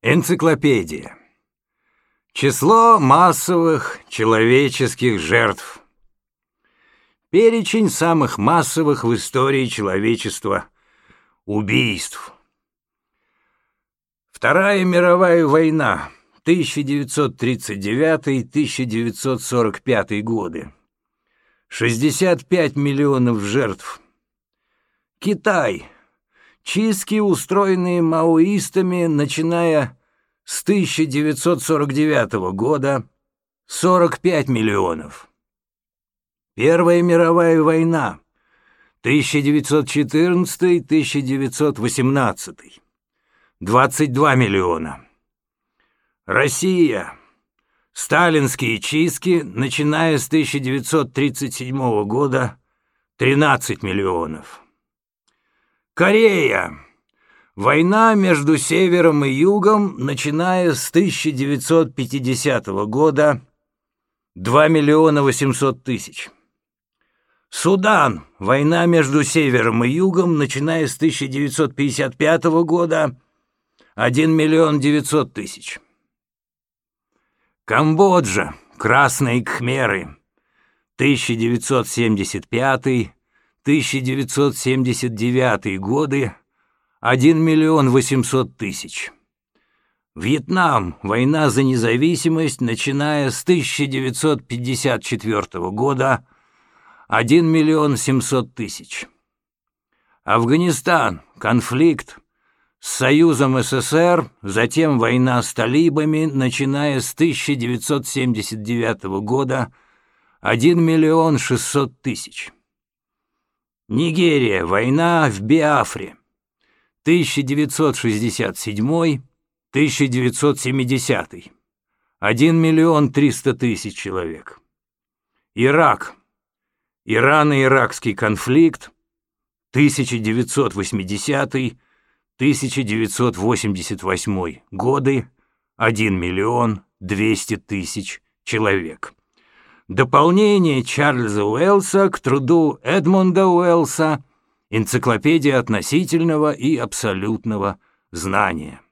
Энциклопедия. Число массовых человеческих жертв. Перечень самых массовых в истории человечества убийств. Вторая мировая война 1939-1945 годы. 65 миллионов жертв. Китай Чистки, устроенные маоистами, начиная с 1949 года, 45 миллионов. Первая мировая война, 1914-1918, 22 миллиона. Россия. Сталинские чистки, начиная с 1937 года, 13 миллионов. Корея. Война между Севером и Югом, начиная с 1950 года, 2 миллиона 800 тысяч. Судан. Война между Севером и Югом, начиная с 1955 года, 1 миллион 900 тысяч. Камбоджа. Красные Кхмеры. 1975 1979 годы 1 миллион 800 тысяч. Вьетнам. Война за независимость, начиная с 1954 года 1 миллион 700 тысяч. Афганистан. Конфликт с Союзом СССР, затем война с талибами, начиная с 1979 года 1 миллион 600 тысяч. Нигерия. Война в Биафре. 1967-1970. 1 миллион 300 тысяч человек. Ирак. Ирано-иракский конфликт. 1980-1988 годы. 1 миллион 200 тысяч человек. Дополнение Чарльза Уэллса к труду Эдмунда Уэллса «Энциклопедия относительного и абсолютного знания».